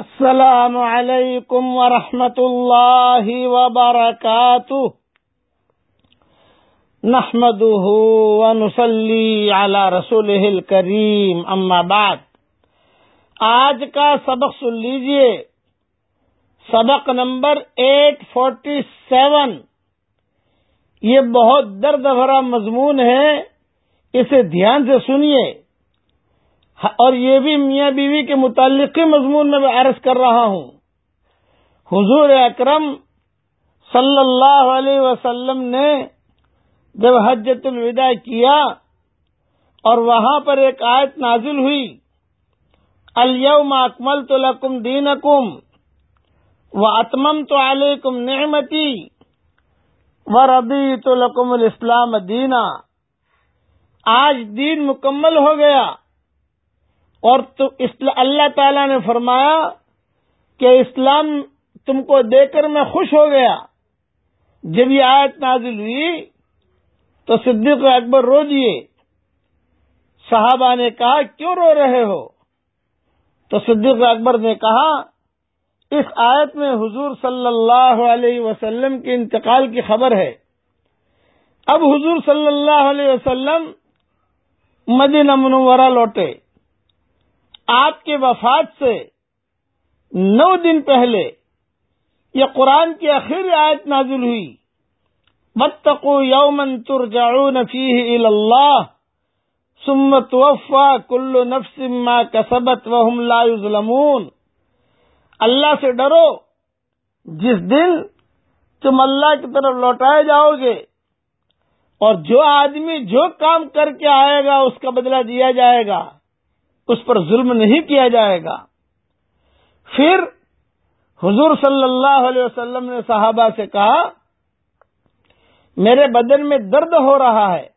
السلام علیکم ورحمۃ اللہ وبرکاتہ نحمده ونصلي على رسوله الكريم اما بعد. آج کا سبق سن لیجیے. سبق نمبر ایٹ فورٹی سیون یہ بہت درد بھرا مضمون ہے، اسے دھیان سے سنیے۔ اور یہ بھی میاں بیوی کے متعلق مضمون میں عرض کر رہا ہوں۔ حضور اکرم صلی اللہ علیہ وسلم نے جب حجت الوداع کیا اور وہاں پر ایک آیت نازل ہوئی الم اکمل تو لکم دین اکم و اتمم تو علیکم نعمتی و ربی تو لکم الاسلام دینا۔ آج دین مکمل ہو گیا۔ اور تو اللہ تعالی نے فرمایا کہ اسلام تم کو دے کر میں خوش ہو گیا۔ جب یہ آیت نازل ہوئی تو صدیق اکبر رو دیے صحابہ نے کہا، کیوں رو رہے ہو؟ تو صدیق اکبر نے کہا، اس آیت میں حضور صلی اللہ علیہ وسلم کے انتقال کی خبر ہے۔ اب حضور صلی اللہ علیہ وسلم مدینہ منورہ لوٹے۔ آپ کے وفات سے نو دن پہلے یہ قرآن کی آخر آیت نازل ہوئی۔ بتقو یومن تر جاؤ نفی اللہ سمت وفا کلو نفسما کسبت وحم لا ظلمون اللہ سے ڈرو۔ جس دن تم اللہ کی طرف لوٹائے جاؤ گے اور جو آدمی جو کام کر کے آئے گا اس کا بدلہ دیا جائے گا۔ اس پر ظلم نہیں کیا جائے گا۔ پھر حضور صلی اللہ علیہ وسلم نے صحابہ سے کہا، میرے بدن میں درد ہو رہا ہے،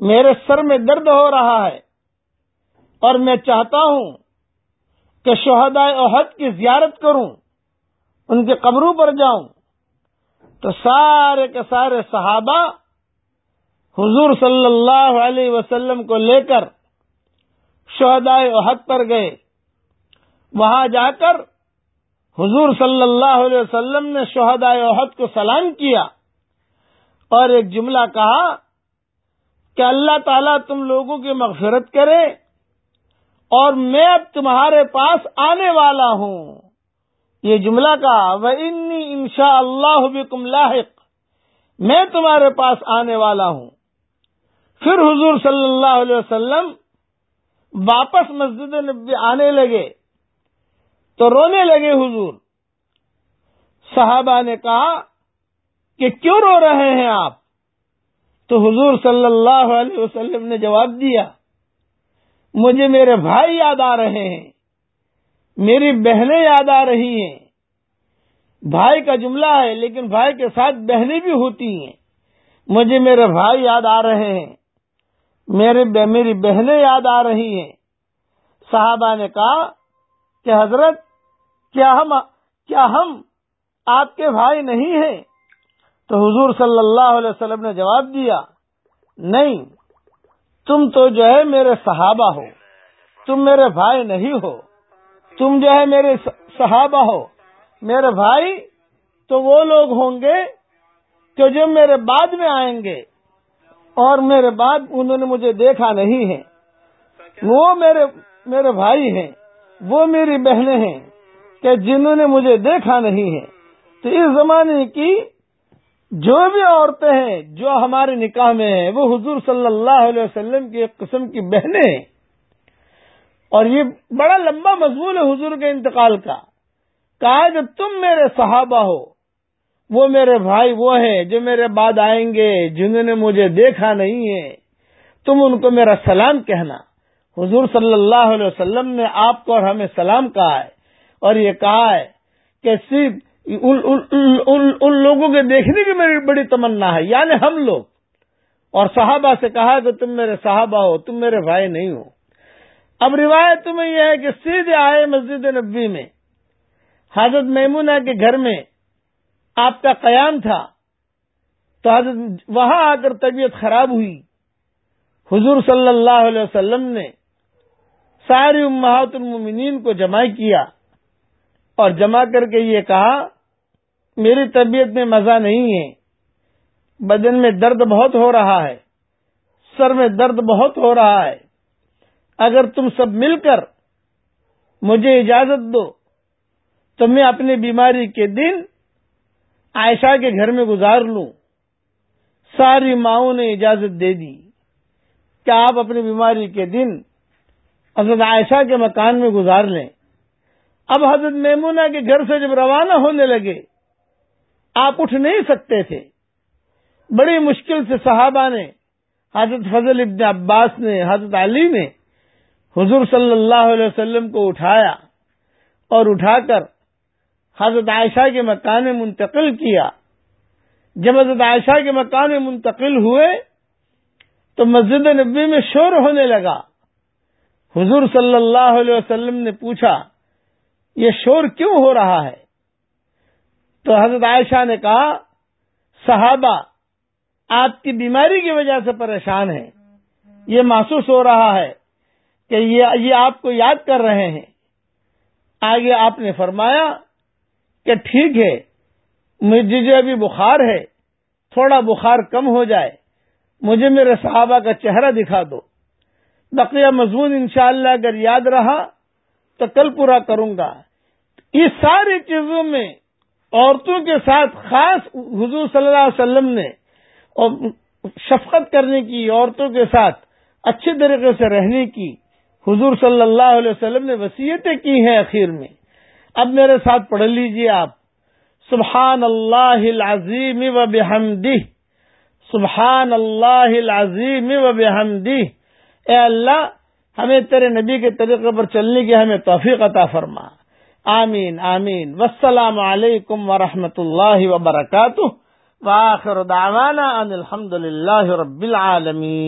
میرے سر میں درد ہو رہا ہے، اور میں چاہتا ہوں کہ شہداء عہد کی زیارت کروں، ان کے قبروں پر جاؤں۔ تو سارے کے سارے صحابہ حضور صلی اللہ علیہ وسلم کو لے کر شہدائے احد پر گئے۔ وہاں جا کر حضور صلی اللہ علیہ وسلم نے شہدائے احد کو سلام کیا اور ایک جملہ کہا کہ اللہ تعالیٰ تم لوگوں کی مغفرت کرے اور میں اب تمہارے پاس آنے والا ہوں۔ یہ جملہ کہا وہ انی انشاء اللہ بکم لاحق، میں تمہارے پاس آنے والا ہوں۔ پھر حضور صلی اللہ علیہ وسلم واپس مسجد نبی آنے لگے تو رونے لگے حضور۔ صحابہ نے کہا کہ کیوں رو رہے ہیں آپ؟ تو حضور صلی اللہ علیہ وسلم نے جواب دیا، مجھے میرے بھائی یاد آ رہے ہیں، میری بہنیں یاد آ رہی ہیں۔ بھائی کا جملہ ہے، لیکن بھائی کے ساتھ بہنیں بھی ہوتی ہیں۔ مجھے میرے بھائی یاد آ رہے ہیں۔ میرے میری بہنیں یاد آ رہی ہیں۔ صحابہ نے کہا کہ حضرت، کیا ہم کیا ہم آپ کے بھائی نہیں ہیں؟ تو حضور صلی اللہ علیہ وسلم نے جواب دیا، نہیں، تم تو جو ہے میرے صحابہ ہو۔ تم میرے بھائی نہیں ہو۔ تم جو ہے میرے صحابہ ہو۔ میرے بھائی تو وہ لوگ ہوں گے کہ جو میرے بعد میں آئیں گے۔ اور میرے بعد انہوں نے مجھے دیکھا نہیں ہے۔ وہ میرے میرے بھائی ہیں۔ وہ میری بہنیں ہیں کہ جنہوں نے مجھے دیکھا نہیں ہے۔ تو اس زمانے کی جو بھی عورتیں ہیں، جو ہمارے نکاح میں ہیں، وہ حضور صلی اللہ علیہ وسلم کی ایک قسم کی بہنیں ہیں۔ اور یہ بڑا لمبا مضمون ہے حضور کے انتقال کا۔ کہا کہ تم میرے صحابہ ہو وہ میرے بھائی وہ ہیں جو میرے بعد آئیں گے، جنہوں نے مجھے دیکھا نہیں ہے۔ تم ان کو میرا سلام کہنا۔ حضور صلی اللہ علیہ وسلم نے آپ کو اور ہمیں سلام کہا ہے اور یہ کہا ہے کہ صرف ان لوگوں کے دیکھنے کی میری بڑی تمنا ہے یعنی ہم لوگ۔ اور صحابہ سے کہا کہ تم میرے صحابہ ہو، تم میرے بھائی نہیں ہو۔ اب روایت تمہیں یہ ہے کہ سیدھے آئے مسجد نبی میں، حضرت میمونہ کے گھر میں آپ کا قیام تھا تو حضرت وہاں آ کر طبیعت خراب ہوئی۔ حضور صلی اللہ علیہ وسلم نے ساری امہات المومنین کو جمع کیا اور جمع کر کے یہ کہا، میری طبیعت میں مزہ نہیں ہے، بدن میں درد بہت ہو رہا ہے، سر میں درد بہت ہو رہا ہے۔ اگر تم سب مل کر مجھے اجازت دو تو میں اپنی بیماری کے دن عائشہ کے گھر میں گزار لوں۔ ساری ماؤں نے اجازت دے دی کہ آپ اپنی بیماری کے دن حضرت عائشہ کے مکان میں گزار لیں۔ اب حضرت میمونہ کے گھر سے جب روانہ ہونے لگے، آپ اٹھ نہیں سکتے تھے۔ بڑی مشکل سے صحابہ نے، حضرت فضل ابن عباس نے، حضرت علی نے حضور صلی اللہ علیہ وسلم کو اٹھایا اور اٹھا کر حضرت عائشہ کے مکان میں منتقل کیا۔ جب حضرت عائشہ کے مکان میں منتقل ہوئے تو مسجد نبی میں شور ہونے لگا۔ حضور صلی اللہ علیہ وسلم نے پوچھا، یہ شور کیوں ہو رہا ہے؟ تو حضرت عائشہ نے کہا، صحابہ، آپ کی بیماری کی وجہ سے پریشان ہیں۔ یہ محسوس ہو رہا ہے کہ یہ آپ کو یاد کر رہے ہیں۔ آگے آپ نے فرمایا کہ ٹھیک ہے مجھے ابھی بخار ہے، تھوڑا بخار کم ہو جائے، مجھے میرے صحابہ کا چہرہ دکھا دو۔ بقیہ مضمون انشاءاللہ اگر یاد رہا تو کل پورا کروں گا۔ اس ساری چیزوں میں عورتوں کے ساتھ خاص حضور صلی اللہ علیہ وسلم نے شفقت کرنے کی، عورتوں کے ساتھ اچھے طریقے سے رہنے کی، حضور صلی اللہ علیہ وسلم نے وسیعتیں کی ہیں اخیر میں۔ اب میرے ساتھ پڑھ لیجیے آپ۔ سبحان اللہ العظیم و بحمدہ۔ سبحان اللہ العظیم و بحمدہ۔ اے اللہ، ہمیں تیرے نبی کے طریقے پر چلنے کی ہمیں توفیق عطا فرما۔ آمین آمین۔ والسلام علیکم ورحمۃ اللہ وبرکاتہ۔ واخر دعوانا ان الحمد للہ رب العالمین۔